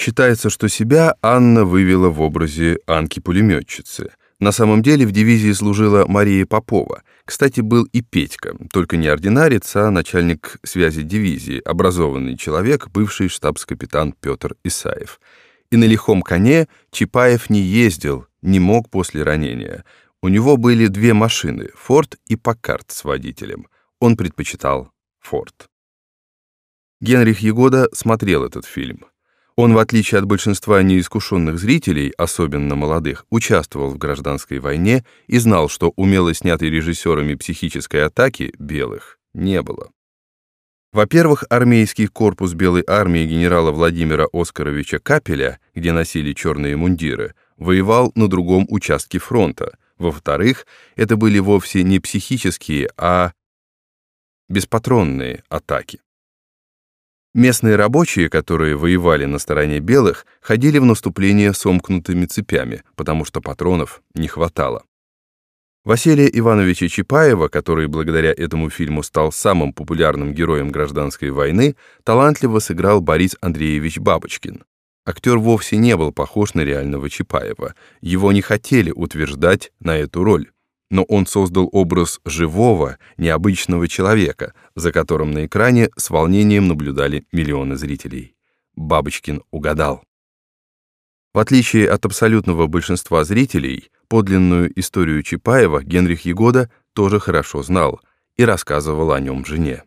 Считается, что себя Анна вывела в образе Анки-пулеметчицы. На самом деле в дивизии служила Мария Попова. Кстати, был и Петька, только не ординарец, а начальник связи дивизии, образованный человек, бывший штабс-капитан Петр Исаев. И на лихом коне Чапаев не ездил, не мог после ранения. У него были две машины — «Форд» и «Покарт» с водителем. Он предпочитал «Форд». Генрих Егода смотрел этот фильм. Он, в отличие от большинства неискушенных зрителей, особенно молодых, участвовал в гражданской войне и знал, что умело снятой режиссерами психической атаки белых не было. Во-первых, армейский корпус Белой армии генерала Владимира Оскаровича Капеля, где носили черные мундиры, воевал на другом участке фронта. Во-вторых, это были вовсе не психические, а беспатронные атаки. Местные рабочие, которые воевали на стороне белых, ходили в наступление сомкнутыми цепями, потому что патронов не хватало. Василия Ивановича Чапаева, который благодаря этому фильму стал самым популярным героем гражданской войны, талантливо сыграл Борис Андреевич Бабочкин. Актер вовсе не был похож на реального Чапаева. Его не хотели утверждать на эту роль но он создал образ живого, необычного человека, за которым на экране с волнением наблюдали миллионы зрителей. Бабочкин угадал. В отличие от абсолютного большинства зрителей, подлинную историю Чапаева Генрих Егода тоже хорошо знал и рассказывал о нем жене.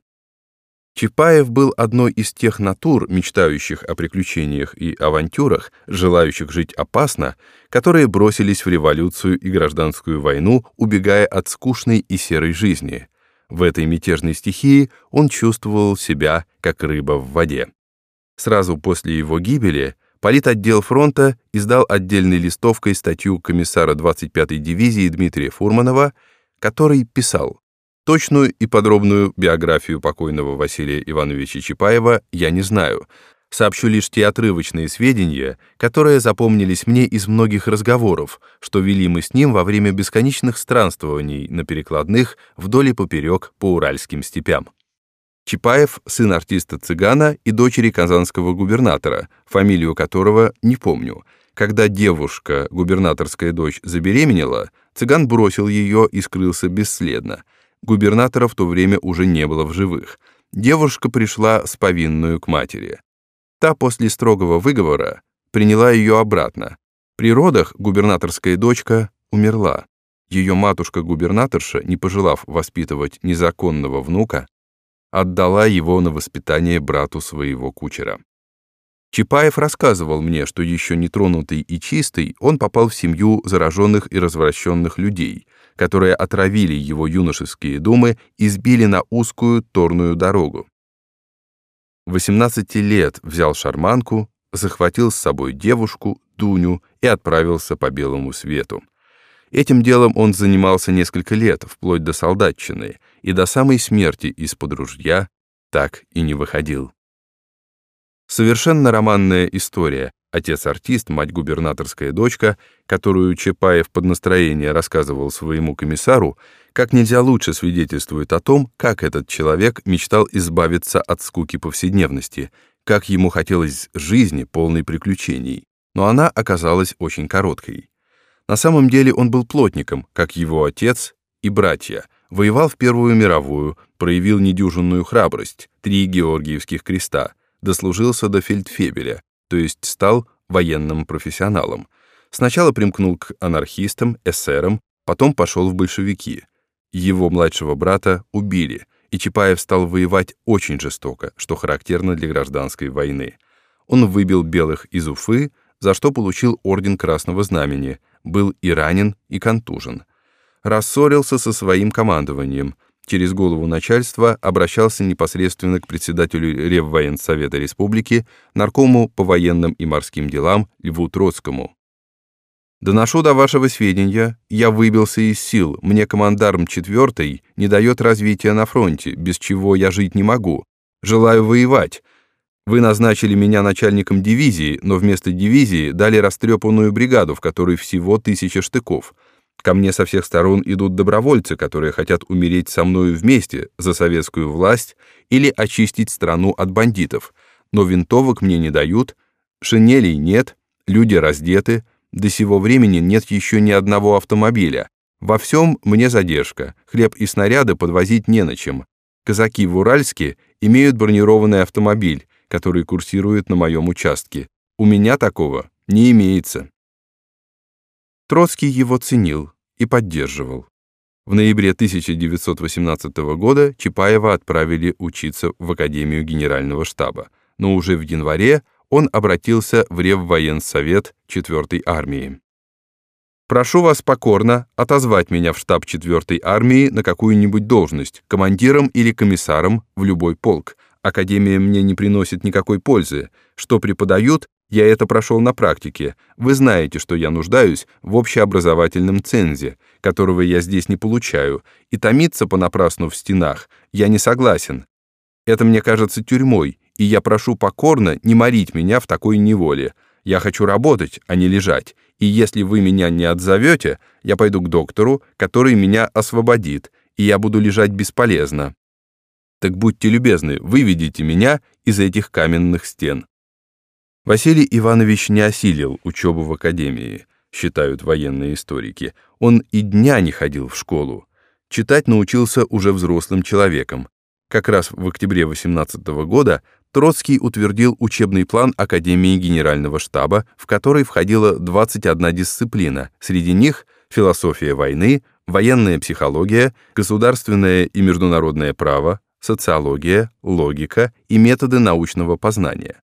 Чапаев был одной из тех натур, мечтающих о приключениях и авантюрах, желающих жить опасно, которые бросились в революцию и гражданскую войну, убегая от скучной и серой жизни. В этой мятежной стихии он чувствовал себя как рыба в воде. Сразу после его гибели политотдел фронта издал отдельной листовкой статью комиссара 25-й дивизии Дмитрия Фурманова, который писал Точную и подробную биографию покойного Василия Ивановича Чапаева я не знаю. Сообщу лишь те отрывочные сведения, которые запомнились мне из многих разговоров, что вели мы с ним во время бесконечных странствований на перекладных вдоль и поперек по уральским степям. Чапаев — сын артиста-цыгана и дочери казанского губернатора, фамилию которого не помню. Когда девушка, губернаторская дочь, забеременела, цыган бросил ее и скрылся бесследно — Губернатора в то время уже не было в живых. Девушка пришла с повинную к матери. Та после строгого выговора приняла ее обратно. При родах губернаторская дочка умерла. Ее матушка-губернаторша, не пожелав воспитывать незаконного внука, отдала его на воспитание брату своего кучера. Чапаев рассказывал мне, что еще нетронутый и чистый, он попал в семью зараженных и развращенных людей, которые отравили его юношеские думы и сбили на узкую торную дорогу. 18 лет взял шарманку, захватил с собой девушку, Дуню, и отправился по белому свету. Этим делом он занимался несколько лет, вплоть до солдатчины, и до самой смерти из-под ружья так и не выходил. Совершенно романная история, отец-артист, мать губернаторская дочка, которую Чапаев под настроение рассказывал своему комиссару, как нельзя лучше свидетельствует о том, как этот человек мечтал избавиться от скуки повседневности, как ему хотелось жизни, полной приключений. Но она оказалась очень короткой. На самом деле он был плотником, как его отец и братья, воевал в Первую мировую, проявил недюжинную храбрость, три Георгиевских креста, дослужился до фельдфебеля, то есть стал военным профессионалом. Сначала примкнул к анархистам, эсерам, потом пошел в большевики. Его младшего брата убили, и Чапаев стал воевать очень жестоко, что характерно для гражданской войны. Он выбил белых из Уфы, за что получил орден Красного Знамени, был и ранен, и контужен. Рассорился со своим командованием, через голову начальства обращался непосредственно к председателю Реввоенсовета Республики, наркому по военным и морским делам Льву Троцкому. «Доношу до вашего сведения, я выбился из сил, мне командарм 4 не дает развития на фронте, без чего я жить не могу. Желаю воевать. Вы назначили меня начальником дивизии, но вместо дивизии дали растрепанную бригаду, в которой всего тысяча штыков». Ко мне со всех сторон идут добровольцы, которые хотят умереть со мною вместе за советскую власть или очистить страну от бандитов, но винтовок мне не дают, Шинелей нет, люди раздеты, до сего времени нет еще ни одного автомобиля. Во всем мне задержка, хлеб и снаряды подвозить не на чем. Казаки в Уральске имеют бронированный автомобиль, который курсирует на моем участке. У меня такого не имеется. Троцкий его ценил и поддерживал. В ноябре 1918 года Чапаева отправили учиться в Академию Генерального штаба, но уже в январе он обратился в Реввоенсовет 4-й армии. «Прошу вас покорно отозвать меня в штаб 4-й армии на какую-нибудь должность, командиром или комиссаром в любой полк. Академия мне не приносит никакой пользы. Что преподают, я это прошел на практике. Вы знаете, что я нуждаюсь в общеобразовательном цензе, которого я здесь не получаю, и томиться понапрасну в стенах я не согласен. Это мне кажется тюрьмой, и я прошу покорно не морить меня в такой неволе. Я хочу работать, а не лежать, и если вы меня не отзовете, я пойду к доктору, который меня освободит, и я буду лежать бесполезно. Так будьте любезны, выведите меня из этих каменных стен. Василий Иванович не осилил учебу в академии, считают военные историки. Он и дня не ходил в школу. Читать научился уже взрослым человеком. Как раз в октябре 18 года Троцкий утвердил учебный план Академии Генерального штаба, в который входила 21 дисциплина, среди них философия войны, военная психология, государственное и международное право, социология, логика и методы научного познания.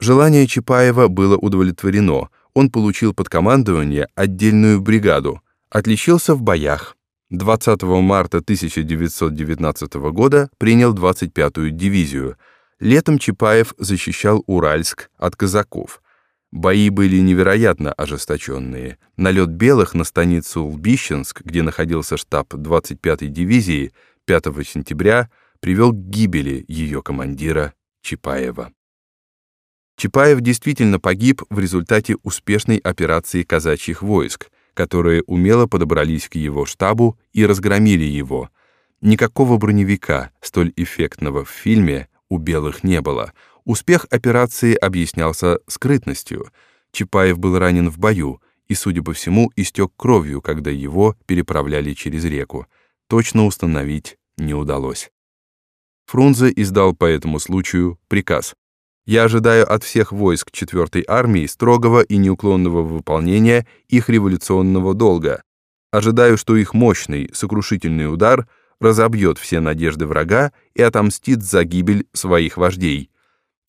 Желание Чапаева было удовлетворено. Он получил под командование отдельную бригаду, отличился в боях. 20 марта 1919 года принял 25-ю дивизию. Летом Чапаев защищал Уральск от казаков. Бои были невероятно ожесточенные. Налет белых на станицу Лбищенск, где находился штаб 25-й дивизии, 5 сентября привел к гибели ее командира Чапаева. Чапаев действительно погиб в результате успешной операции казачьих войск, которые умело подобрались к его штабу и разгромили его. Никакого броневика, столь эффектного в фильме, у белых не было. Успех операции объяснялся скрытностью. Чапаев был ранен в бою и, судя по всему, истек кровью, когда его переправляли через реку. Точно установить не удалось. Фрунзе издал по этому случаю приказ я ожидаю от всех войск 4-й армии строгого и неуклонного выполнения их революционного долга. Ожидаю, что их мощный, сокрушительный удар разобьет все надежды врага и отомстит за гибель своих вождей.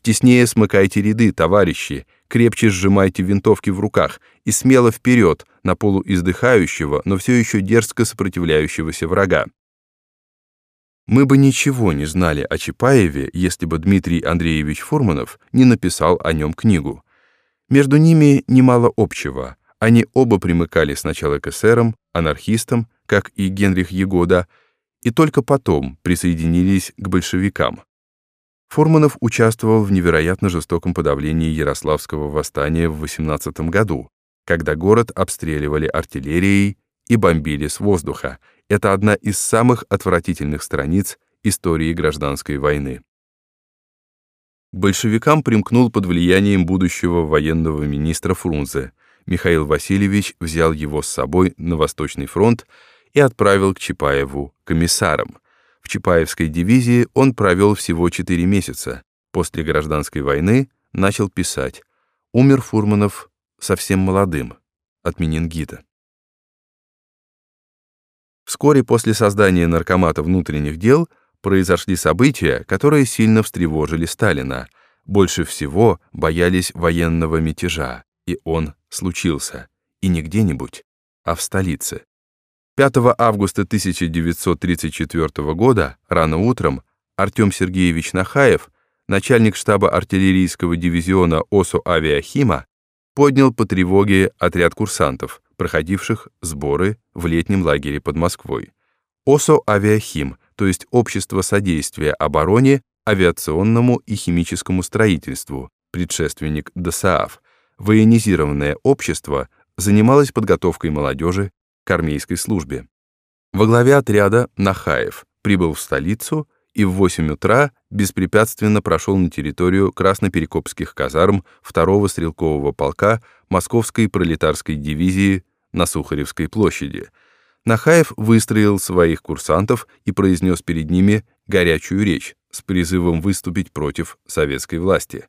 Теснее смыкайте ряды, товарищи, крепче сжимайте винтовки в руках и смело вперед на полу издыхающего, но все еще дерзко сопротивляющегося врага. Мы бы ничего не знали о Чапаеве, если бы Дмитрий Андреевич Фурманов не написал о нем книгу. Между ними немало общего. Они оба примыкали сначала к эсерам, анархистам, как и Генрих Егода, и только потом присоединились к большевикам. Фурманов участвовал в невероятно жестоком подавлении Ярославского восстания в 18 году, когда город обстреливали артиллерией и бомбили с воздуха, это одна из самых отвратительных страниц истории гражданской войны. большевикам примкнул под влиянием будущего военного министра Фрунзе. Михаил Васильевич взял его с собой на Восточный фронт и отправил к Чапаеву комиссаром. В Чапаевской дивизии он провел всего 4 месяца. После гражданской войны начал писать. Умер Фурманов совсем молодым от менингита. Вскоре после создания Наркомата внутренних дел произошли события, которые сильно встревожили Сталина. Больше всего боялись военного мятежа, и он случился. И не где-нибудь, а в столице. 5 августа 1934 года, рано утром, Артем Сергеевич Нахаев, начальник штаба артиллерийского дивизиона ОСУ «Авиахима», поднял по тревоге отряд курсантов, проходивших сборы в летнем лагере под Москвой. ОСО «Авиахим», то есть Общество содействия обороне, авиационному и химическому строительству, предшественник ДСААФ, военизированное общество, занималось подготовкой молодежи к армейской службе. Во главе отряда Нахаев прибыл в столицу и в 8 утра беспрепятственно прошел на территорию Красноперекопских казарм 2-го стрелкового полка Московской пролетарской дивизии на Сухаревской площади. Нахаев выстроил своих курсантов и произнес перед ними горячую речь с призывом выступить против советской власти.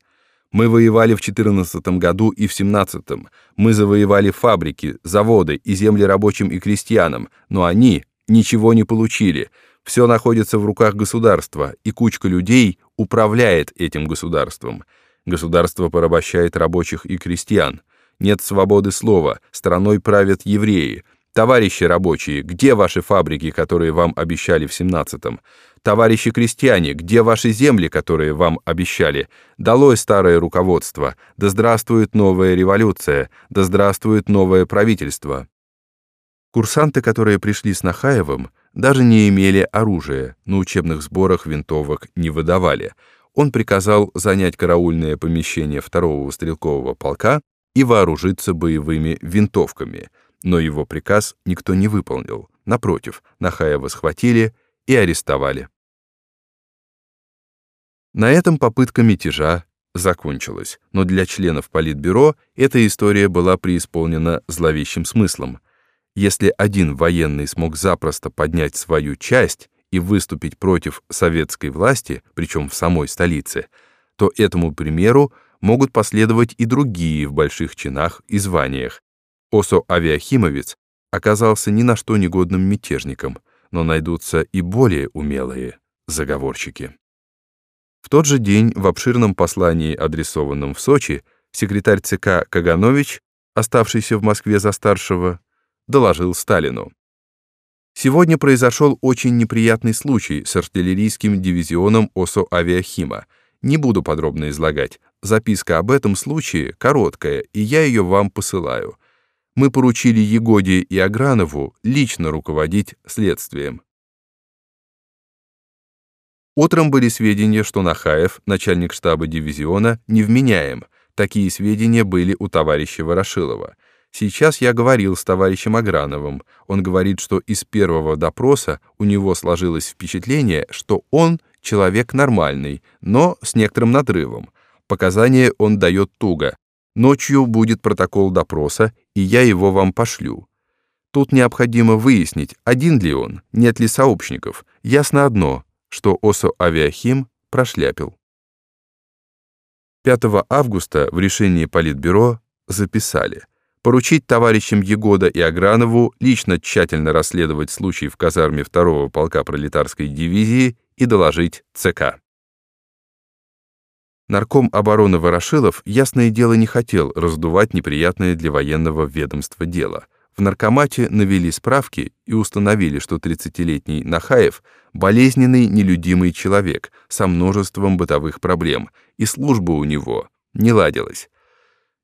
Мы воевали в 14 году и в 17 -м. Мы завоевали фабрики, заводы и земли рабочим и крестьянам, но они ничего не получили. Все находится в руках государства, и кучка людей управляет этим государством. Государство порабощает рабочих и крестьян. Нет свободы слова, страной правят евреи. Товарищи рабочие, где ваши фабрики, которые вам обещали в 17-м? Товарищи крестьяне, где ваши земли, которые вам обещали? Долой старое руководство, да здравствует новая революция, да здравствует новое правительство. Курсанты, которые пришли с Нахаевым, даже не имели оружия, на учебных сборах винтовок не выдавали. Он приказал занять караульное помещение второго стрелкового полка и вооружиться боевыми винтовками, но его приказ никто не выполнил. Напротив, Нахаева схватили и арестовали. На этом попытка мятежа закончилась, но для членов Политбюро эта история была преисполнена зловещим смыслом. Если один военный смог запросто поднять свою часть и выступить против советской власти, причем в самой столице, то этому примеру могут последовать и другие в больших чинах и званиях. Осо Авиахимовец оказался ни на что негодным мятежником, но найдутся и более умелые заговорщики. В тот же день в обширном послании, адресованном в Сочи, секретарь ЦК Каганович, оставшийся в Москве за старшего, доложил Сталину. Сегодня произошел очень неприятный случай с артиллерийским дивизионом ОСО «Авиахима». Не буду подробно излагать. Записка об этом случае короткая, и я ее вам посылаю. Мы поручили Егоде и Агранову лично руководить следствием. Утром были сведения, что Нахаев, начальник штаба дивизиона, невменяем. Такие сведения были у товарища Ворошилова. Сейчас я говорил с товарищем Аграновым. Он говорит, что из первого допроса у него сложилось впечатление, что он человек нормальный, но с некоторым надрывом. Показания он дает туго. Ночью будет протокол допроса, и я его вам пошлю. Тут необходимо выяснить, один ли он, нет ли сообщников. Ясно одно, что ОСО «Авиахим» прошляпил. 5 августа в решении Политбюро записали – поручить товарищам Егода и Агранову лично тщательно расследовать случай в казарме 2-го полка пролетарской дивизии и доложить ЦК. Нарком обороны Ворошилов, ясное дело, не хотел раздувать неприятное для военного ведомства дело. В наркомате навели справки и установили, что 30-летний Нахаев — болезненный, нелюдимый человек со множеством бытовых проблем, и служба у него не ладилась.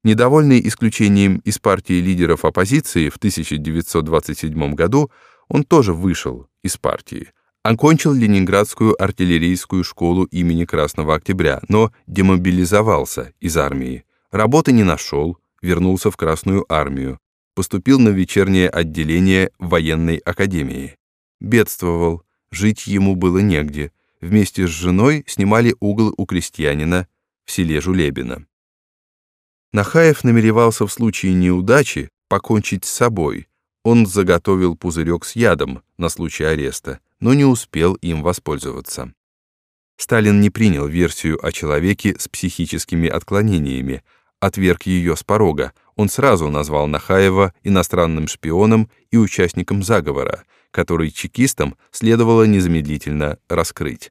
Недовольный исключением из партии лидеров оппозиции в 1927 году, он тоже вышел из партии. Окончил Ленинградскую артиллерийскую школу имени Красного Октября, но демобилизовался из армии. Работы не нашел, вернулся в Красную армию, поступил на вечернее отделение военной академии. Бедствовал, жить ему было негде. Вместе с женой снимали угол у крестьянина в селе Жулебино. Нахаев намеревался в случае неудачи покончить с собой. Он заготовил пузырек с ядом на случай ареста, но не успел им воспользоваться. Сталин не принял версию о человеке с психическими отклонениями, отверг ее с порога. Он сразу назвал Нахаева иностранным шпионом и участником заговора, который чекистам следовало незамедлительно раскрыть.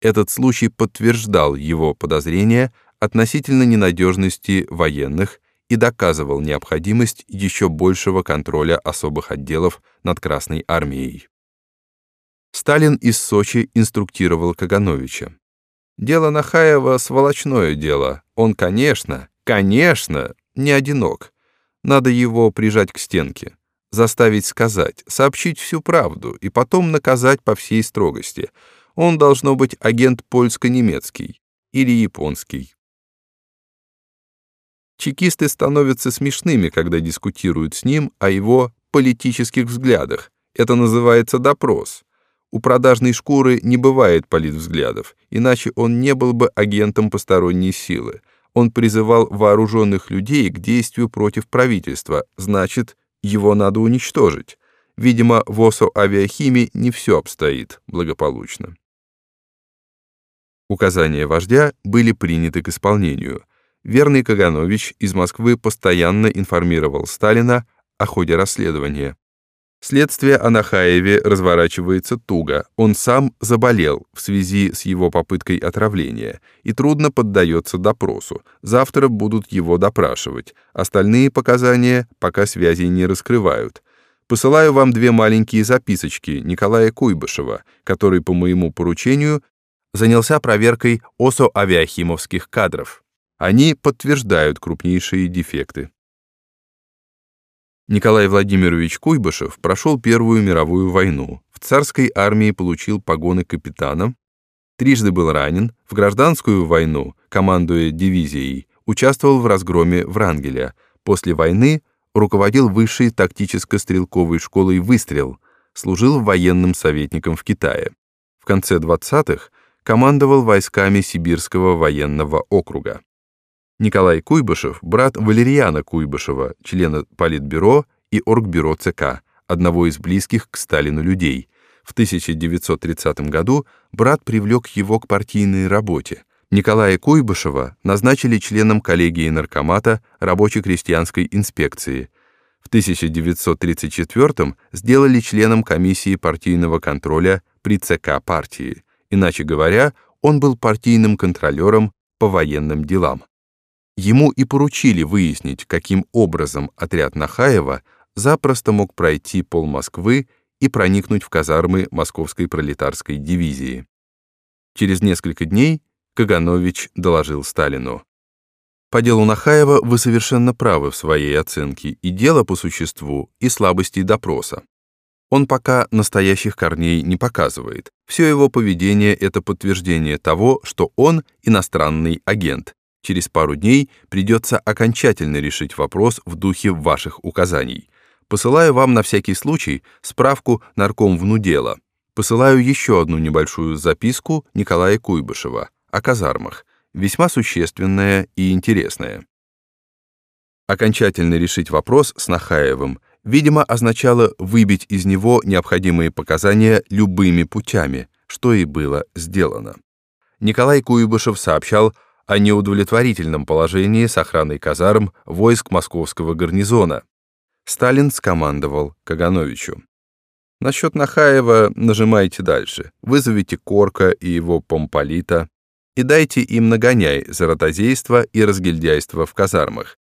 Этот случай подтверждал его подозрения относительно ненадежности военных и доказывал необходимость еще большего контроля особых отделов над Красной армией. Сталин из Сочи инструктировал Кагановича. «Дело Нахаева — сволочное дело. Он, конечно, конечно, не одинок. Надо его прижать к стенке, заставить сказать, сообщить всю правду и потом наказать по всей строгости. Он должно быть агент польско-немецкий или японский. Чекисты становятся смешными, когда дискутируют с ним о его политических взглядах. Это называется допрос. У продажной шкуры не бывает политвзглядов, иначе он не был бы агентом посторонней силы. Он призывал вооруженных людей к действию против правительства, значит, его надо уничтожить. Видимо, в ОСО авиахимии не все обстоит благополучно. Указания вождя были приняты к исполнению. Верный Каганович из Москвы постоянно информировал Сталина о ходе расследования. Следствие о Нахаеве разворачивается туго. Он сам заболел в связи с его попыткой отравления и трудно поддается допросу. Завтра будут его допрашивать. Остальные показания пока связи не раскрывают. Посылаю вам две маленькие записочки Николая Куйбышева, который по моему поручению занялся проверкой ОСО-авиахимовских кадров. Они подтверждают крупнейшие дефекты. Николай Владимирович Куйбышев прошел Первую мировую войну, в царской армии получил погоны капитана, трижды был ранен, в гражданскую войну, командуя дивизией, участвовал в разгроме Врангеля, после войны руководил высшей тактическо-стрелковой школой «Выстрел», служил военным советником в Китае. В конце 20-х командовал войсками Сибирского военного округа. Николай Куйбышев, брат Валерьяна Куйбышева, члена Политбюро и Оргбюро ЦК, одного из близких к Сталину людей. В 1930 году брат привлек его к партийной работе. Николая Куйбышева назначили членом коллегии наркомата рабоче-крестьянской инспекции. В 1934 сделали членом комиссии партийного контроля при ЦК партии. Иначе говоря, он был партийным контролером по военным делам. Ему и поручили выяснить, каким образом отряд Нахаева запросто мог пройти пол Москвы и проникнуть в казармы Московской пролетарской дивизии. Через несколько дней Каганович доложил Сталину. По делу Нахаева вы совершенно правы в своей оценке и дело по существу, и слабости допроса. Он пока настоящих корней не показывает. Все его поведение — это подтверждение того, что он иностранный агент, Через пару дней придется окончательно решить вопрос в духе ваших указаний. Посылаю вам на всякий случай справку нарком внудела. Посылаю еще одну небольшую записку Николая Куйбышева о казармах, весьма существенная и интересная. Окончательно решить вопрос с Нахаевым, видимо, означало выбить из него необходимые показания любыми путями, что и было сделано. Николай Куйбышев сообщал о неудовлетворительном положении с охраной казарм войск московского гарнизона. Сталин скомандовал Кагановичу. Насчет Нахаева нажимайте дальше. Вызовите Корка и его помполита и дайте им нагоняй за ротозейство и разгильдяйство в казармах.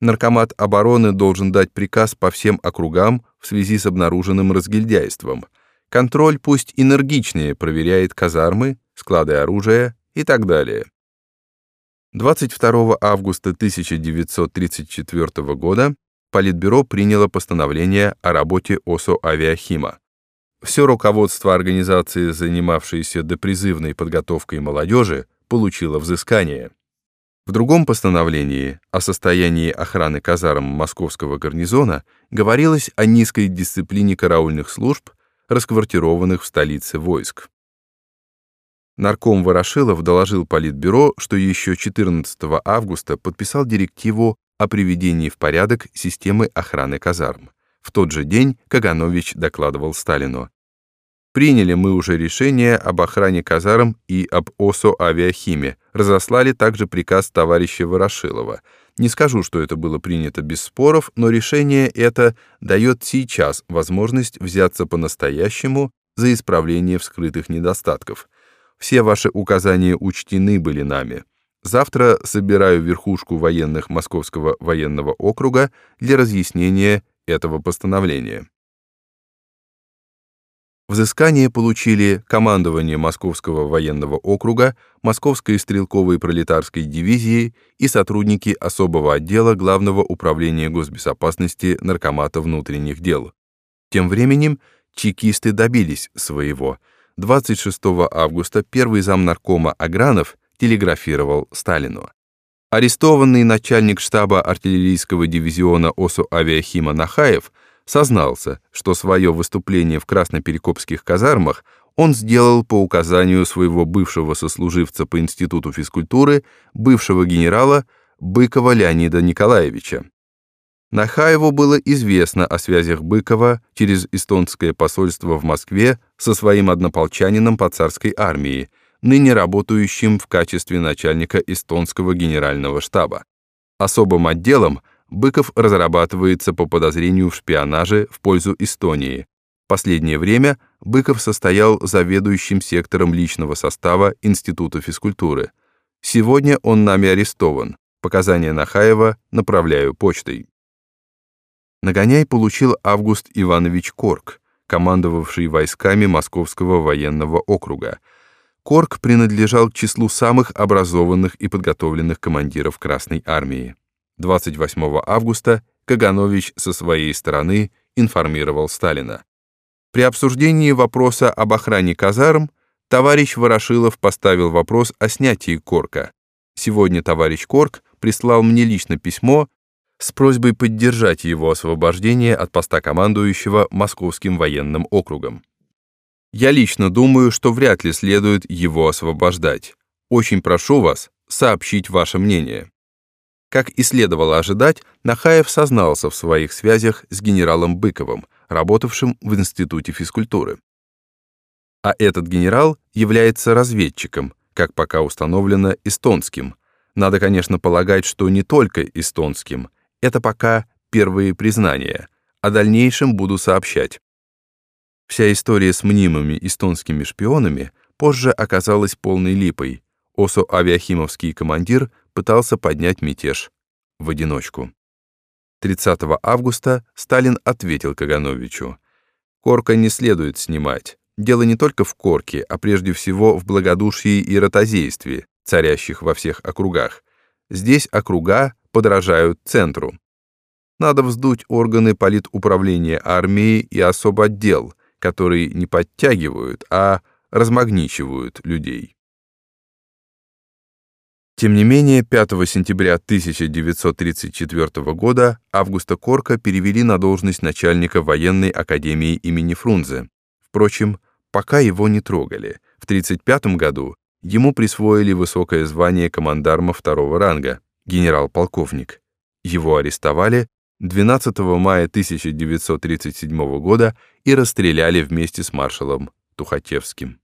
Наркомат обороны должен дать приказ по всем округам в связи с обнаруженным разгильдяйством. Контроль пусть энергичнее проверяет казармы, склады оружия и так далее. 22 августа 1934 года Политбюро приняло постановление о работе ОСО «Авиахима». Все руководство организации, занимавшееся допризывной подготовкой молодежи, получило взыскание. В другом постановлении о состоянии охраны казарм московского гарнизона говорилось о низкой дисциплине караульных служб, расквартированных в столице войск. Нарком Ворошилов доложил Политбюро, что еще 14 августа подписал директиву о приведении в порядок системы охраны казарм. В тот же день Каганович докладывал Сталину. Приняли мы уже решение об охране казарм и об ОСО авиахиме. Разослали также приказ товарища Ворошилова. Не скажу, что это было принято без споров, но решение это дает сейчас возможность взяться по-настоящему за исправление вскрытых недостатков. Все ваши указания учтены были нами. Завтра собираю верхушку военных Московского военного округа для разъяснения этого постановления. Взыскание получили командование Московского военного округа, Московской стрелковой пролетарской дивизии и сотрудники особого отдела Главного управления госбезопасности Наркомата внутренних дел. Тем временем чекисты добились своего – 26 августа первый замнаркома Агранов телеграфировал Сталину. Арестованный начальник штаба артиллерийского дивизиона ОСУ авиахима Нахаев сознался, что свое выступление в Красноперекопских казармах он сделал по указанию своего бывшего сослуживца по Институту физкультуры, бывшего генерала Быкова Леонида Николаевича. Нахаеву было известно о связях Быкова через эстонское посольство в Москве со своим однополчанином по царской армии, ныне работающим в качестве начальника эстонского генерального штаба. Особым отделом Быков разрабатывается по подозрению в шпионаже в пользу Эстонии. Последнее время Быков состоял заведующим сектором личного состава Института физкультуры. Сегодня он нами арестован. Показания Нахаева направляю почтой. Нагоняй получил Август Иванович Корк, командовавший войсками Московского военного округа. Корк принадлежал к числу самых образованных и подготовленных командиров Красной армии. 28 августа Каганович со своей стороны информировал Сталина. При обсуждении вопроса об охране казарм товарищ Ворошилов поставил вопрос о снятии Корка. Сегодня товарищ Корк прислал мне лично письмо с просьбой поддержать его освобождение от поста командующего Московским военным округом. Я лично думаю, что вряд ли следует его освобождать. Очень прошу вас сообщить ваше мнение. Как и следовало ожидать, Нахаев сознался в своих связях с генералом Быковым, работавшим в Институте физкультуры. А этот генерал является разведчиком, как пока установлено, эстонским, надо, конечно, полагать, что не только эстонским. Это пока первые признания. О дальнейшем буду сообщать. Вся история с мнимыми эстонскими шпионами позже оказалась полной липой. Осо-авиахимовский командир пытался поднять мятеж в одиночку. 30 августа Сталин ответил Кагановичу. «Корка не следует снимать. Дело не только в корке, а прежде всего в благодушии и ротозействе царящих во всех округах. Здесь округа подражают центру. Надо вздуть органы политуправления армии и особо отдел, которые не подтягивают, а размагничивают людей. Тем не менее, 5 сентября 1934 года Августа Корка перевели на должность начальника военной академии имени Фрунзе. Впрочем, пока его не трогали. В 1935 году Ему присвоили высокое звание командарма второго ранга, генерал-полковник. Его арестовали 12 мая 1937 года и расстреляли вместе с маршалом Тухачевским.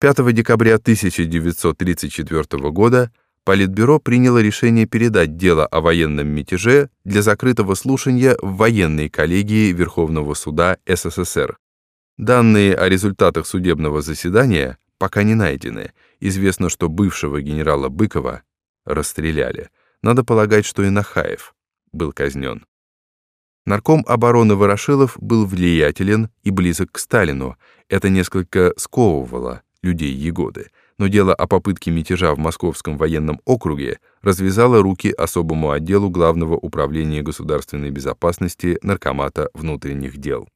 5 декабря 1934 года Политбюро приняло решение передать дело о военном мятеже для закрытого слушания в военной коллегии Верховного суда СССР. Данные о результатах судебного заседания пока не найдены. Известно, что бывшего генерала Быкова расстреляли. Надо полагать, что и Нахаев был казнен. Нарком обороны Ворошилов был влиятелен и близок к Сталину. Это несколько сковывало людей Егоды. Но дело о попытке мятежа в Московском военном округе развязало руки особому отделу Главного управления государственной безопасности Наркомата внутренних дел.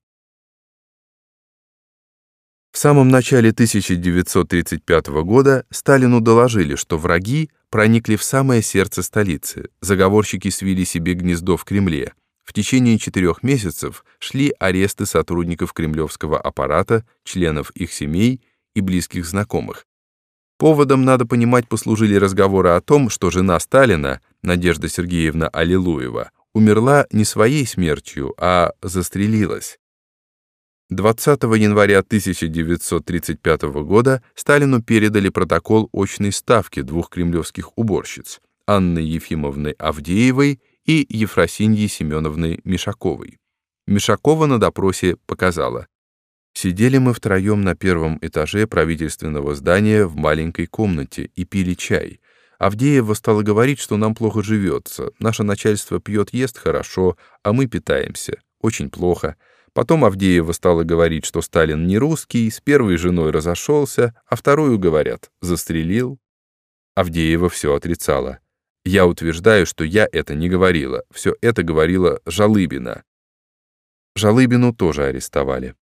В самом начале 1935 года Сталину доложили, что враги проникли в самое сердце столицы, заговорщики свили себе гнездо в Кремле. В течение четырех месяцев шли аресты сотрудников кремлевского аппарата, членов их семей и близких знакомых. Поводом, надо понимать, послужили разговоры о том, что жена Сталина, Надежда Сергеевна Аллилуева, умерла не своей смертью, а застрелилась. 20 января 1935 года Сталину передали протокол очной ставки двух кремлевских уборщиц Анны Ефимовны Авдеевой и Ефросиньи Семеновны Мишаковой. Мишакова на допросе показала. Сидели мы втроем на первом этаже правительственного здания в маленькой комнате и пили чай. Авдеева стала говорить, что нам плохо живется, наше начальство пьет, ест хорошо, а мы питаемся. Очень плохо. Потом Авдеева стала говорить, что Сталин не русский, с первой женой разошелся, а вторую, говорят, застрелил. Авдеева все отрицала. Я утверждаю, что я это не говорила. Все это говорила Жалыбина. Жалыбину тоже арестовали.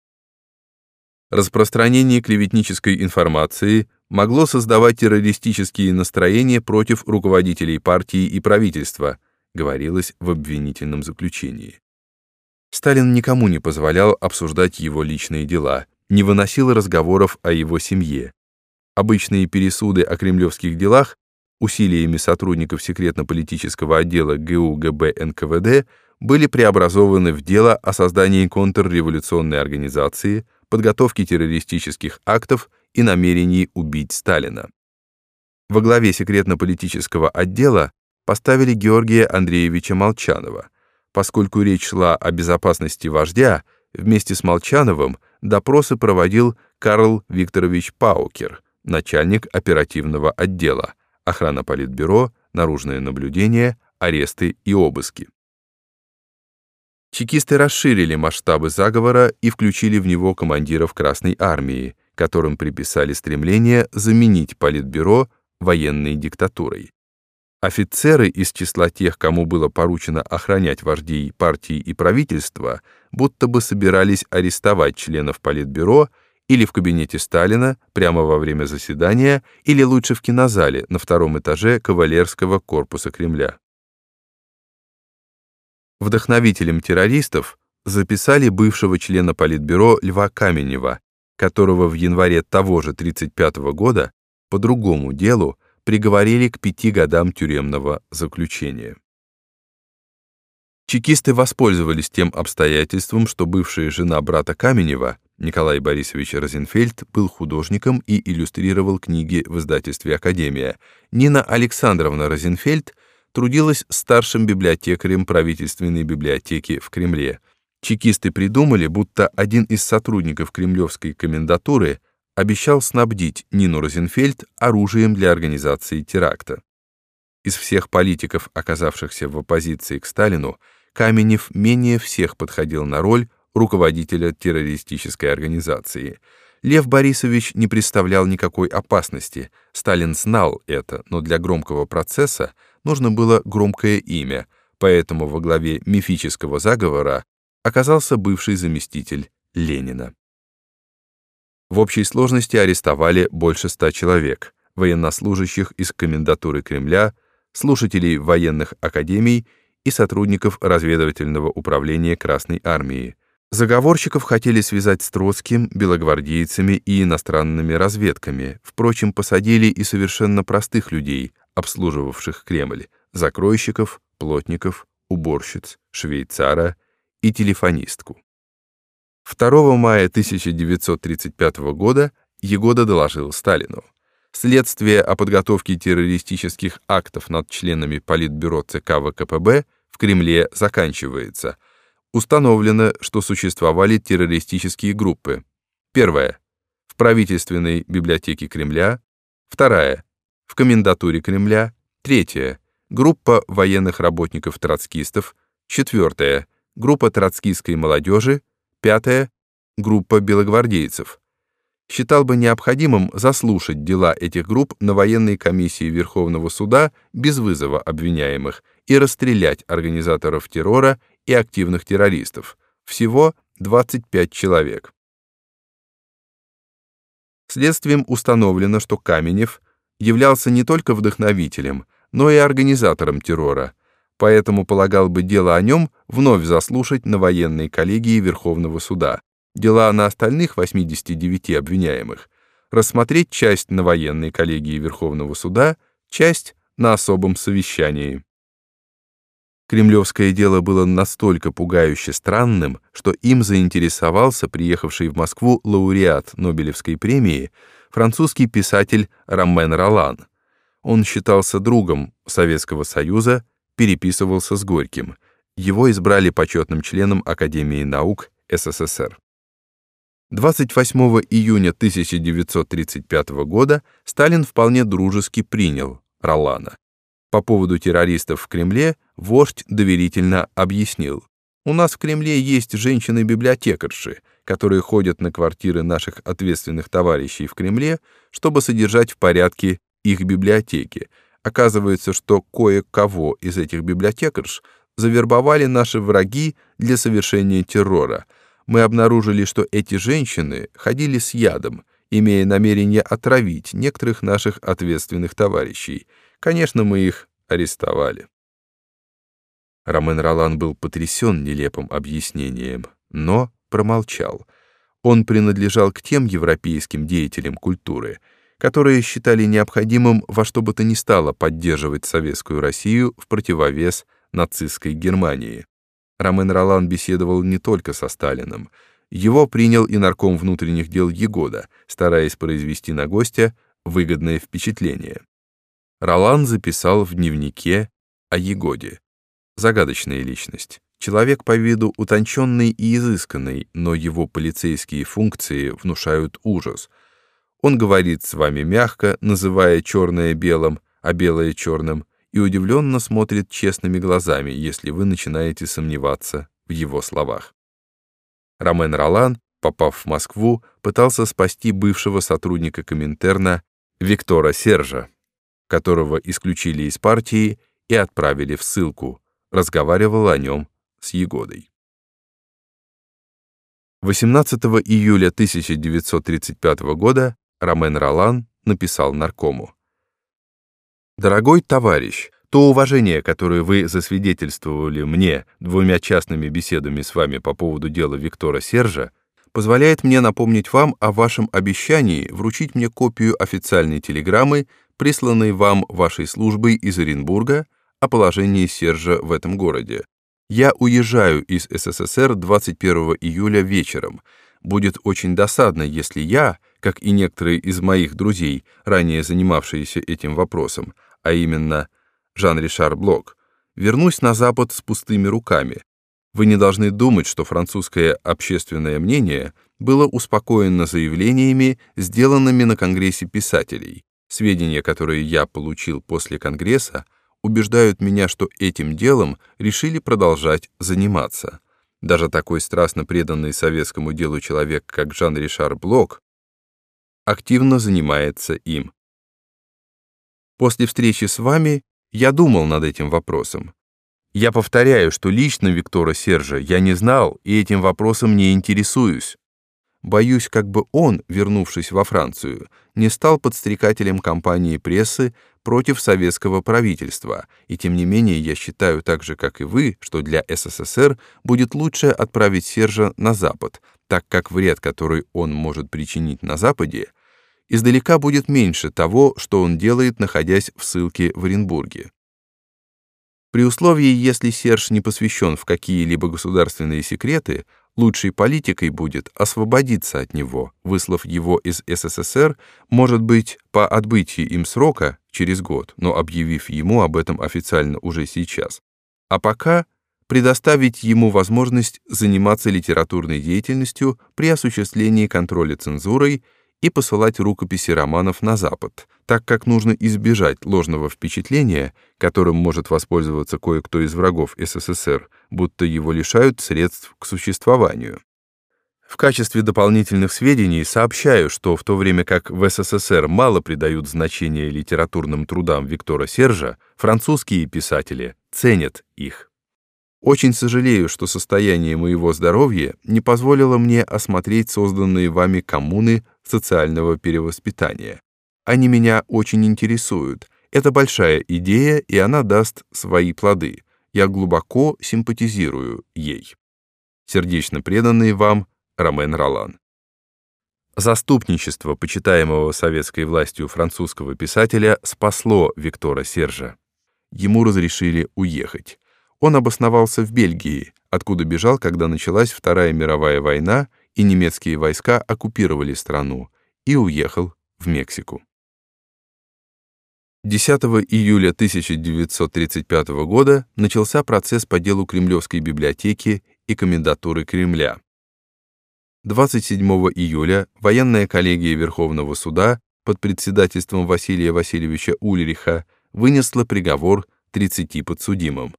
Распространение клеветнической информации могло создавать террористические настроения против руководителей партии и правительства, говорилось в обвинительном заключении. Сталин никому не позволял обсуждать его личные дела, не выносил разговоров о его семье. Обычные пересуды о кремлевских делах усилиями сотрудников секретно-политического отдела ГУ ГБ НКВД были преобразованы в дело о создании контрреволюционной организации, подготовке террористических актов и намерении убить Сталина. Во главе секретно-политического отдела поставили Георгия Андреевича Молчанова, Поскольку речь шла о безопасности вождя, вместе с Молчановым допросы проводил Карл Викторович Паукер, начальник оперативного отдела, охрана политбюро, наружное наблюдение, аресты и обыски. Чекисты расширили масштабы заговора и включили в него командиров Красной армии, которым приписали стремление заменить политбюро военной диктатурой. Офицеры из числа тех, кому было поручено охранять вождей партии и правительства, будто бы собирались арестовать членов Политбюро или в кабинете Сталина прямо во время заседания, или лучше в кинозале на втором этаже кавалерского корпуса Кремля. Вдохновителем террористов записали бывшего члена Политбюро Льва Каменева, которого в январе того же 1935 года по другому делу приговорили к пяти годам тюремного заключения. Чекисты воспользовались тем обстоятельством, что бывшая жена брата Каменева, Николай Борисович Розенфельд, был художником и иллюстрировал книги в издательстве «Академия». Нина Александровна Розенфельд трудилась старшим библиотекарем правительственной библиотеки в Кремле. Чекисты придумали, будто один из сотрудников кремлевской комендатуры – обещал снабдить Нину Розенфельд оружием для организации теракта. Из всех политиков, оказавшихся в оппозиции к Сталину, Каменев менее всех подходил на роль руководителя террористической организации. Лев Борисович не представлял никакой опасности, Сталин знал это, но для громкого процесса нужно было громкое имя, поэтому во главе мифического заговора оказался бывший заместитель Ленина. В общей сложности арестовали больше ста человек, военнослужащих из комендатуры Кремля, слушателей военных академий и сотрудников разведывательного управления Красной армии. Заговорщиков хотели связать с Троцким, белогвардейцами и иностранными разведками. Впрочем, посадили и совершенно простых людей, обслуживавших Кремль, закройщиков, плотников, уборщиц, швейцара и телефонистку. 2 мая 1935 года Егода доложил Сталину. Следствие о подготовке террористических актов над членами Политбюро ЦК ВКПБ в Кремле заканчивается. Установлено, что существовали террористические группы. Первая. В правительственной библиотеке Кремля. Вторая. В комендатуре Кремля. Третья. Группа военных работников-троцкистов. Четвертая. Группа троцкистской молодежи Пятое — группа белогвардейцев. Считал бы необходимым заслушать дела этих групп на военной комиссии Верховного суда без вызова обвиняемых и расстрелять организаторов террора и активных террористов. Всего 25 человек. Следствием установлено, что Каменев являлся не только вдохновителем, но и организатором террора — поэтому полагал бы дело о нем вновь заслушать на военной коллегии Верховного суда, дела на остальных 89 обвиняемых, рассмотреть часть на военной коллегии Верховного суда, часть на особом совещании. Кремлевское дело было настолько пугающе странным, что им заинтересовался приехавший в Москву лауреат Нобелевской премии французский писатель Ромен Ролан. Он считался другом Советского Союза переписывался с Горьким. Его избрали почетным членом Академии наук СССР. 28 июня 1935 года Сталин вполне дружески принял Ролана. По поводу террористов в Кремле вождь доверительно объяснил. «У нас в Кремле есть женщины-библиотекарши, которые ходят на квартиры наших ответственных товарищей в Кремле, чтобы содержать в порядке их библиотеки, Оказывается, что кое-кого из этих библиотекарш завербовали наши враги для совершения террора. Мы обнаружили, что эти женщины ходили с ядом, имея намерение отравить некоторых наших ответственных товарищей. Конечно, мы их арестовали. Ромен Ролан был потрясен нелепым объяснением, но промолчал. Он принадлежал к тем европейским деятелям культуры, которые считали необходимым во что бы то ни стало поддерживать советскую Россию в противовес нацистской Германии. Ромен Ролан беседовал не только со Сталиным. Его принял и нарком внутренних дел Егода, стараясь произвести на гостя выгодное впечатление. Ролан записал в дневнике о Егоде. Загадочная личность. Человек по виду утонченный и изысканный, но его полицейские функции внушают ужас. Он говорит с вами мягко, называя черное белым, а белое черным, и удивленно смотрит честными глазами, если вы начинаете сомневаться в его словах. Ромен Ролан, попав в Москву, пытался спасти бывшего сотрудника Коминтерна Виктора Сержа, которого исключили из партии и отправили в ссылку, разговаривал о нем с Егодой. 18 июля 1935 года Ромен Ролан написал наркому. «Дорогой товарищ, то уважение, которое вы засвидетельствовали мне двумя частными беседами с вами по поводу дела Виктора Сержа, позволяет мне напомнить вам о вашем обещании вручить мне копию официальной телеграммы, присланной вам вашей службой из Оренбурга, о положении Сержа в этом городе. Я уезжаю из СССР 21 июля вечером. Будет очень досадно, если я, как и некоторые из моих друзей, ранее занимавшиеся этим вопросом, а именно Жан-Ришар Блок, вернусь на Запад с пустыми руками. Вы не должны думать, что французское общественное мнение было успокоено заявлениями, сделанными на Конгрессе писателей. Сведения, которые я получил после Конгресса, убеждают меня, что этим делом решили продолжать заниматься. Даже такой страстно преданный советскому делу человек, как Жан-Ришар Блок, активно занимается им. После встречи с вами я думал над этим вопросом. Я повторяю, что лично Виктора Сержа я не знал и этим вопросом не интересуюсь. Боюсь, как бы он, вернувшись во Францию, не стал подстрекателем кампании прессы против советского правительства, и тем не менее я считаю так же, как и вы, что для СССР будет лучше отправить Сержа на Запад, так как вред, который он может причинить на Западе, издалека будет меньше того, что он делает, находясь в ссылке в Оренбурге. При условии, если Серж не посвящен в какие-либо государственные секреты, лучшей политикой будет освободиться от него, выслав его из СССР, может быть, по отбытии им срока через год, но объявив ему об этом официально уже сейчас. А пока предоставить ему возможность заниматься литературной деятельностью при осуществлении контроля цензурой и посылать рукописи романов на Запад, так как нужно избежать ложного впечатления, которым может воспользоваться кое-кто из врагов СССР, будто его лишают средств к существованию. В качестве дополнительных сведений сообщаю, что в то время как в СССР мало придают значения литературным трудам Виктора Сержа, французские писатели ценят их. Очень сожалею, что состояние моего здоровья не позволило мне осмотреть созданные вами коммуны социального перевоспитания. Они меня очень интересуют. Это большая идея, и она даст свои плоды. Я глубоко симпатизирую ей. Сердечно преданный вам Ромен Ролан. Заступничество почитаемого советской властью французского писателя спасло Виктора Сержа. Ему разрешили уехать. Он обосновался в Бельгии, откуда бежал, когда началась Вторая мировая война и немецкие войска оккупировали страну, и уехал в Мексику. 10 июля 1935 года начался процесс по делу Кремлевской библиотеки и комендатуры Кремля. 27 июля военная коллегия Верховного суда под председательством Василия Васильевича Ульриха вынесла приговор 30 подсудимым.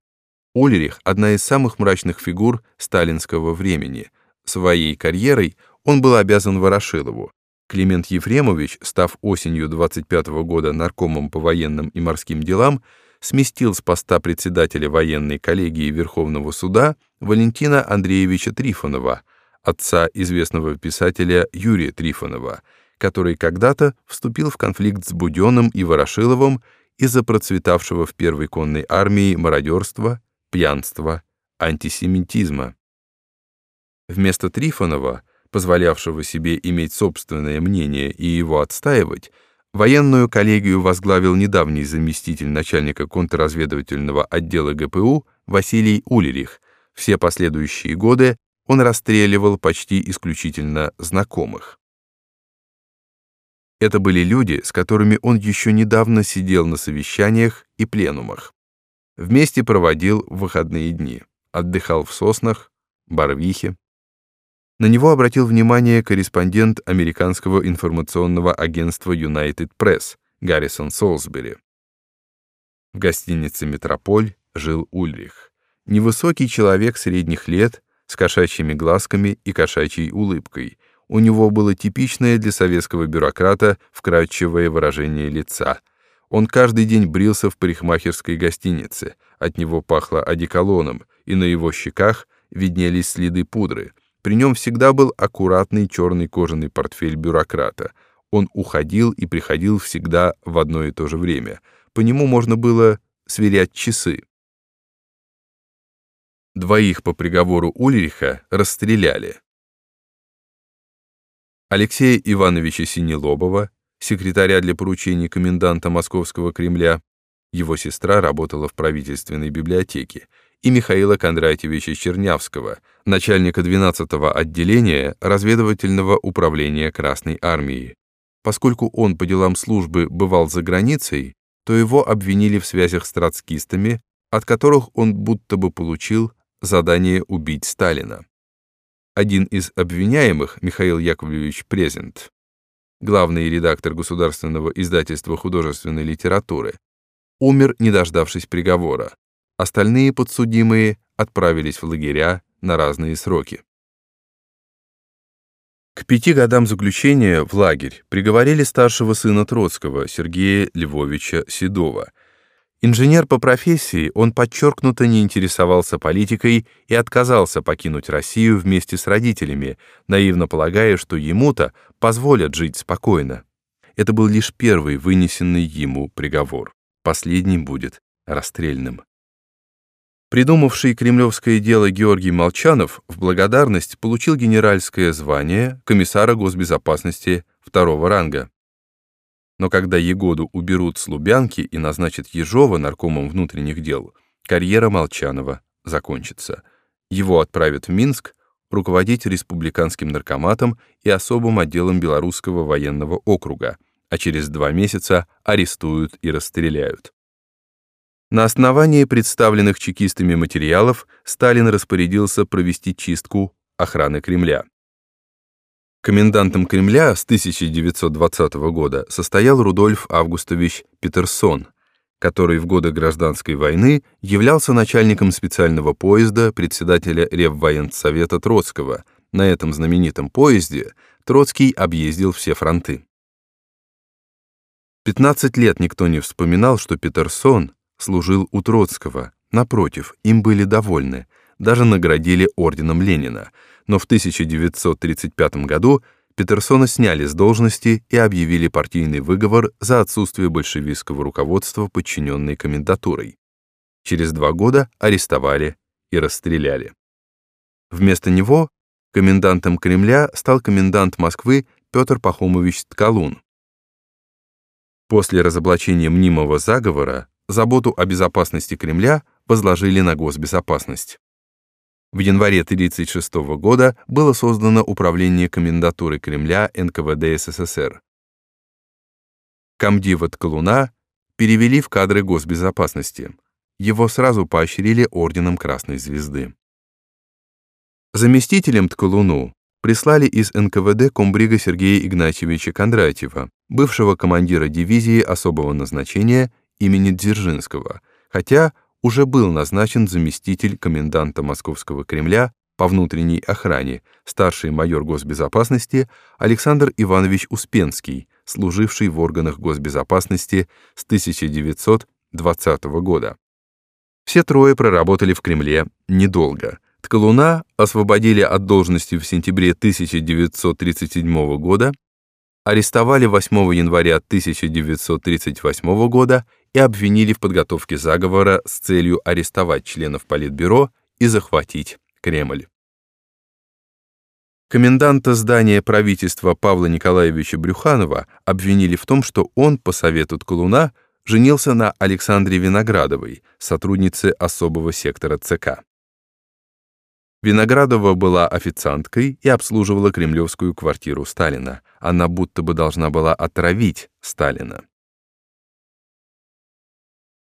Ульрих — одна из самых мрачных фигур сталинского времени. Своей карьерой он был обязан Ворошилову. Климент Ефремович, став осенью 25 -го года наркомом по военным и морским делам, сместил с поста председателя военной коллегии Верховного суда Валентина Андреевича Трифонова, отца известного писателя Юрия Трифонова, который когда-то вступил в конфликт с Буденным и Ворошиловым из-за процветавшего в первой конной армии мародерства пьянства, антисемитизма. Вместо Трифонова, позволявшего себе иметь собственное мнение и его отстаивать, военную коллегию возглавил недавний заместитель начальника контрразведывательного отдела ГПУ Василий Улерих. Все последующие годы он расстреливал почти исключительно знакомых. Это были люди, с которыми он еще недавно сидел на совещаниях и пленумах. Вместе проводил выходные дни, отдыхал в соснах, Барвихе. На него обратил внимание корреспондент американского информационного агентства United Press Гаррисон Солсбери. В гостинице «Метрополь» жил Ульрих. Невысокий человек средних лет, с кошачьими глазками и кошачьей улыбкой. У него было типичное для советского бюрократа вкрадчивое выражение лица. Он каждый день брился в парикмахерской гостинице, от него пахло одеколоном, и на его щеках виднелись следы пудры. При нем всегда был аккуратный черный кожаный портфель бюрократа. Он уходил и приходил всегда в одно и то же время. По нему можно было сверять часы. Двоих по приговору Ульриха расстреляли. Алексея Ивановича Синелобова, секретаря для поручений коменданта Московского Кремля, его сестра работала в правительственной библиотеке, и Михаила Кондратьевича Чернявского, начальника 12-го отделения разведывательного управления Красной Армии. Поскольку он по делам службы бывал за границей, то его обвинили в связях с троцкистами, от которых он будто бы получил задание убить Сталина. Один из обвиняемых, Михаил Яковлевич Презент, главный редактор государственного издательства художественной литературы, умер, не дождавшись приговора. Остальные подсудимые отправились в лагеря на разные сроки. К пяти годам заключения в лагерь приговорили старшего сына Троцкого, Сергея Львовича Седова – Инженер по профессии, он подчеркнуто не интересовался политикой и отказался покинуть Россию вместе с родителями, наивно полагая, что ему-то позволят жить спокойно. Это был лишь первый вынесенный ему приговор. Последний будет расстрельным. Придумавший кремлевское дело Георгий Молчанов в благодарность получил генеральское звание комиссара госбезопасности второго ранга. Но когда Егоду уберут с Лубянки и назначат Ежова наркомом внутренних дел, карьера Молчанова закончится. Его отправят в Минск руководить республиканским наркоматом и особым отделом Белорусского военного округа, а через два месяца арестуют и расстреляют. На основании представленных чекистами материалов Сталин распорядился провести чистку охраны Кремля. Комендантом Кремля с 1920 года состоял Рудольф Августович Петерсон, который в годы Гражданской войны являлся начальником специального поезда председателя Реввоенсовета Троцкого. На этом знаменитом поезде Троцкий объездил все фронты. 15 лет никто не вспоминал, что Петерсон служил у Троцкого. Напротив, им были довольны, даже наградили орденом Ленина — но в 1935 году Петерсона сняли с должности и объявили партийный выговор за отсутствие большевистского руководства подчиненной комендатурой. Через два года арестовали и расстреляли. Вместо него комендантом Кремля стал комендант Москвы Петр Пахомович Ткалун. После разоблачения мнимого заговора заботу о безопасности Кремля возложили на госбезопасность. В январе 1936 года было создано Управление комендатуры Кремля НКВД СССР. Камдива Ткалуна перевели в кадры госбезопасности. Его сразу поощрили орденом Красной Звезды. Заместителем Ткалуну прислали из НКВД комбрига Сергея Игнатьевича Кондратьева, бывшего командира дивизии особого назначения имени Дзержинского, хотя уже был назначен заместитель коменданта Московского Кремля по внутренней охране, старший майор госбезопасности Александр Иванович Успенский, служивший в органах госбезопасности с 1920 года. Все трое проработали в Кремле недолго. Ткалуна освободили от должности в сентябре 1937 года, арестовали 8 января 1938 года и обвинили в подготовке заговора с целью арестовать членов Политбюро и захватить Кремль. Коменданта здания правительства Павла Николаевича Брюханова обвинили в том, что он, по совету Ткалуна, женился на Александре Виноградовой, сотруднице особого сектора ЦК. Виноградова была официанткой и обслуживала кремлевскую квартиру Сталина. Она будто бы должна была отравить Сталина.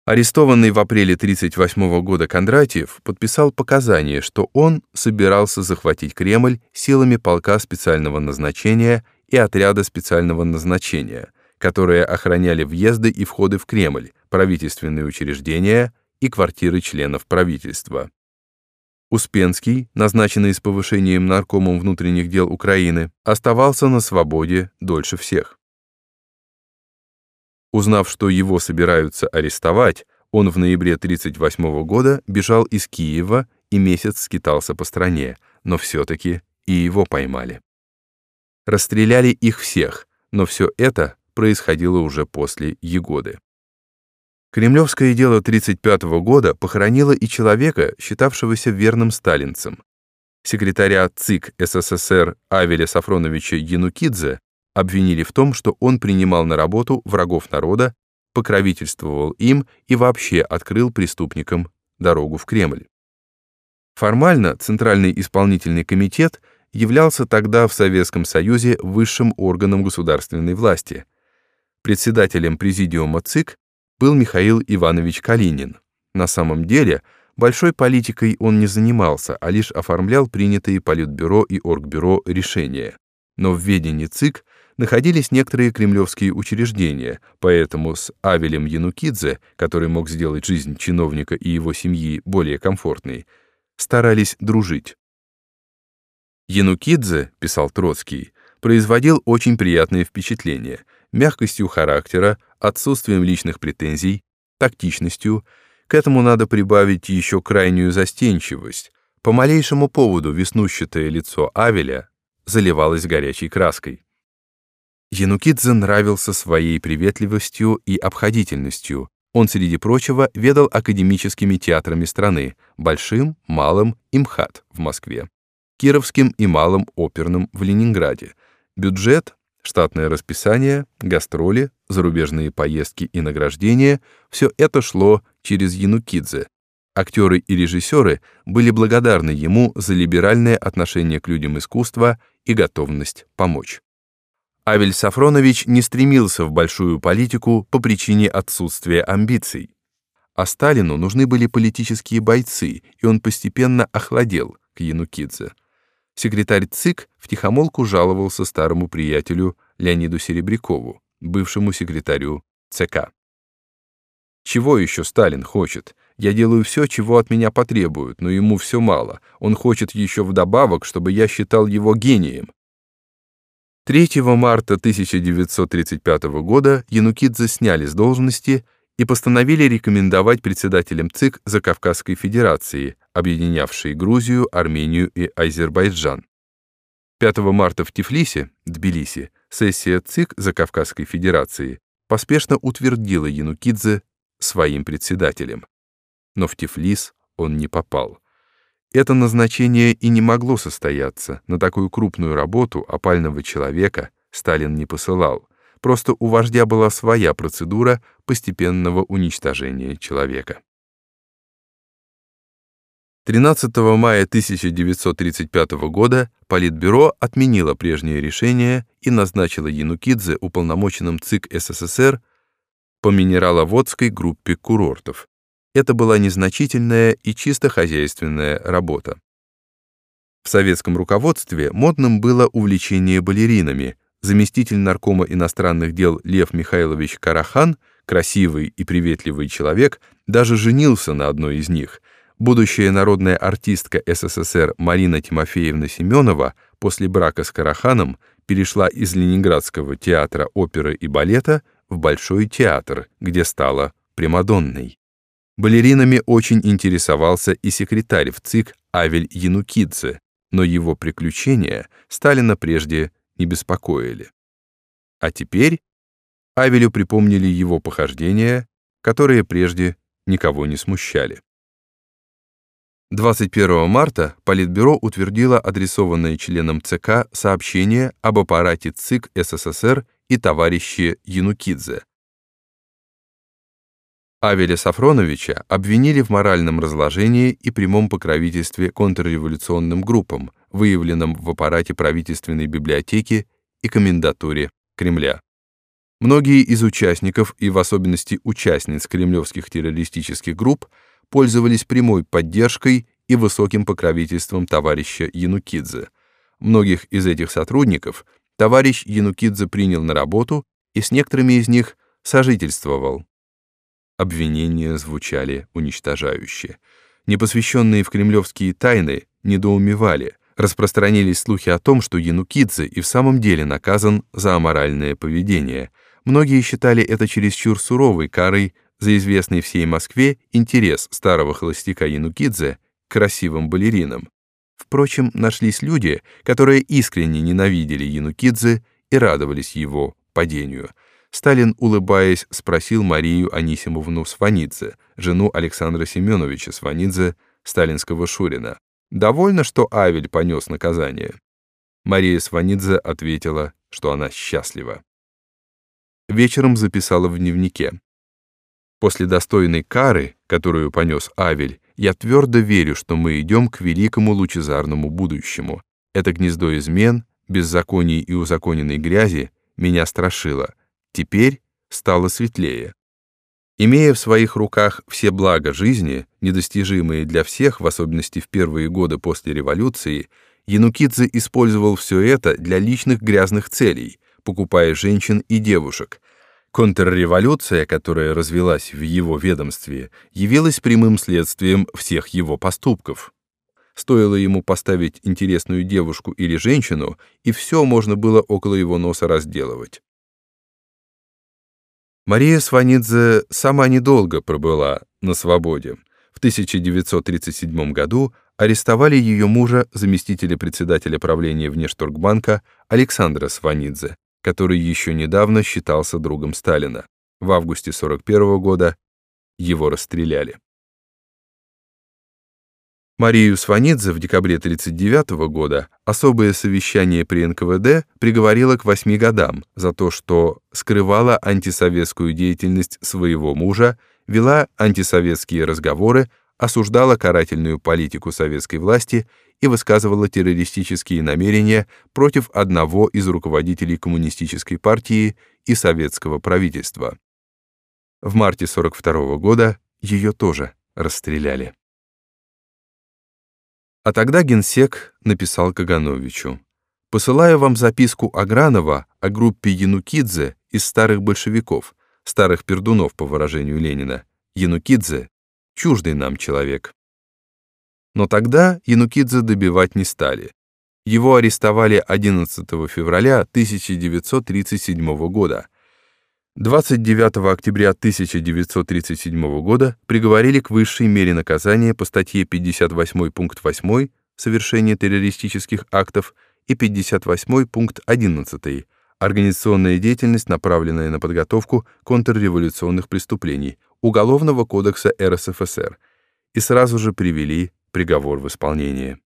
Арестованный в апреле 1938 года Кондратьев подписал показания, что он собирался захватить Кремль силами полка специального назначения и отряда специального назначения, которые охраняли въезды и входы в Кремль, правительственные учреждения и квартиры членов правительства. Успенский, назначенный с повышением наркомом внутренних дел Украины, оставался на свободе дольше всех. Узнав, что его собираются арестовать, он в ноябре 1938 года бежал из Киева и месяц скитался по стране, но все-таки и его поймали. Расстреляли их всех, но все это происходило уже после Егоды. Кремлевское дело 1935 года похоронило и человека, считавшегося верным сталинцем. Секретаря ЦИК СССР Авеля Сафроновича Янукидзе обвинили в том, что он принимал на работу врагов народа, покровительствовал им и вообще открыл преступникам дорогу в Кремль. Формально Центральный исполнительный комитет являлся тогда в Советском Союзе высшим органом государственной власти. Председателем президиума ЦИК был Михаил Иванович Калинин. На самом деле, большой политикой он не занимался, а лишь оформлял принятые Политбюро и Оргбюро решения. Но в ведении ЦИК находились некоторые кремлевские учреждения, поэтому с Авелем Янукидзе, который мог сделать жизнь чиновника и его семьи более комфортной, старались дружить. Янукидзе, писал Троцкий, производил очень приятное впечатление мягкостью характера, отсутствием личных претензий, тактичностью, к этому надо прибавить еще крайнюю застенчивость. По малейшему поводу веснущатое лицо Авеля заливалось горячей краской. Янукидзе нравился своей приветливостью и обходительностью. Он, среди прочего, ведал академическими театрами страны, Большим, Малым и МХАТ в Москве, Кировским и Малым оперным в Ленинграде. Бюджет Штатное расписание, гастроли, зарубежные поездки и награждения — все это шло через Янукидзе. Актеры и режиссеры были благодарны ему за либеральное отношение к людям искусства и готовность помочь. Авель Сафронович не стремился в большую политику по причине отсутствия амбиций. А Сталину нужны были политические бойцы, и он постепенно охладел к Янукидзе. Секретарь ЦИК втихомолку жаловался старому приятелю Леониду Серебрякову, бывшему секретарю ЦК. «Чего еще Сталин хочет? Я делаю все, чего от меня потребуют, но ему все мало. Он хочет еще вдобавок, чтобы я считал его гением». 3 марта 1935 года Янукидзе сняли с должности и постановили рекомендовать председателем ЦИК Закавказской Федерации, объединявшей Грузию, Армению и Азербайджан. 5 марта в Тифлисе, Тбилиси, сессия ЦИК Закавказской Федерации поспешно утвердила Янукидзе своим председателем. Но в Тифлис он не попал. Это назначение и не могло состояться. На такую крупную работу опального человека Сталин не посылал. Просто у вождя была своя процедура постепенного уничтожения человека. 13 мая 1935 года Политбюро отменило прежнее решение и назначило Янукидзе уполномоченным ЦИК СССР по минераловодской группе курортов. Это была незначительная и чисто хозяйственная работа. В советском руководстве модным было увлечение балеринами, заместитель наркома иностранных дел Лев Михайлович Карахан, красивый и приветливый человек, даже женился на одной из них. Будущая народная артистка СССР Марина Тимофеевна Семенова после брака с Караханом перешла из Ленинградского театра оперы и балета в Большой театр, где стала Примадонной. Балеринами очень интересовался и секретарь в ЦИК Авель Янукидзе, но его приключения Сталина прежде не беспокоили. А теперь Авелю припомнили его похождения, которые прежде никого не смущали. 21 марта Политбюро утвердило адресованное членам ЦК сообщение об аппарате ЦИК СССР и товарище Янукидзе. Авеля Сафроновича обвинили в моральном разложении и прямом покровительстве контрреволюционным группам, выявленным в аппарате правительственной библиотеки и комендатуре Кремля. Многие из участников, и в особенности участниц кремлевских террористических групп, пользовались прямой поддержкой и высоким покровительством товарища Янукидзе. Многих из этих сотрудников товарищ Янукидзе принял на работу и с некоторыми из них сожительствовал. Обвинения звучали уничтожающе. Непосвященные в кремлевские тайны недоумевали, распространились слухи о том, что Янукидзе и в самом деле наказан за аморальное поведение. Многие считали это чересчур суровой карой за известный всей Москве интерес старого холостяка Янукидзе к красивым балеринам. Впрочем, нашлись люди, которые искренне ненавидели Янукидзе и радовались его падению. Сталин, улыбаясь, спросил Марию Анисимовну Сванидзе, жену Александра Семеновича Сванидзе, сталинского Шурина. «Довольно, что Авель понес наказание?» Мария Сванидзе ответила, что она счастлива. Вечером записала в дневнике. После достойной кары, которую понес Авель, я твердо верю, что мы идем к великому лучезарному будущему. Это гнездо измен, беззаконий и узаконенной грязи меня страшило. Теперь стало светлее. Имея в своих руках все блага жизни, недостижимые для всех, в особенности в первые годы после революции, Янукидзе использовал все это для личных грязных целей, покупая женщин и девушек, Контрреволюция, которая развелась в его ведомстве, явилась прямым следствием всех его поступков. Стоило ему поставить интересную девушку или женщину, и все можно было около его носа разделывать. Мария Сванидзе сама недолго пробыла на свободе. В 1937 году арестовали ее мужа, заместителя председателя правления Внешторгбанка Александра Сванидзе, который еще недавно считался другом Сталина. В августе 41 года его расстреляли. Марию Сванидзе в декабре 1939 года особое совещание при НКВД приговорило к восьми годам за то, что скрывала антисоветскую деятельность своего мужа, вела антисоветские разговоры, осуждала карательную политику советской власти и высказывала террористические намерения против одного из руководителей коммунистической партии и советского правительства. В марте 42 года ее тоже расстреляли. А тогда генсек написал Кагановичу. «Посылаю вам записку Агранова о группе Янукидзе из старых большевиков, старых пердунов, по выражению Ленина. Янукидзе — чуждый нам человек. Но тогда Янукидзе добивать не стали. Его арестовали 11 февраля 1937 года. 29 октября 1937 года приговорили к высшей мере наказания по статье 58 пункт 8 «Совершение террористических актов» и 58 пункт 11 «Организационная деятельность, направленная на подготовку контрреволюционных преступлений» Уголовного кодекса РСФСР и сразу же привели приговор в исполнение.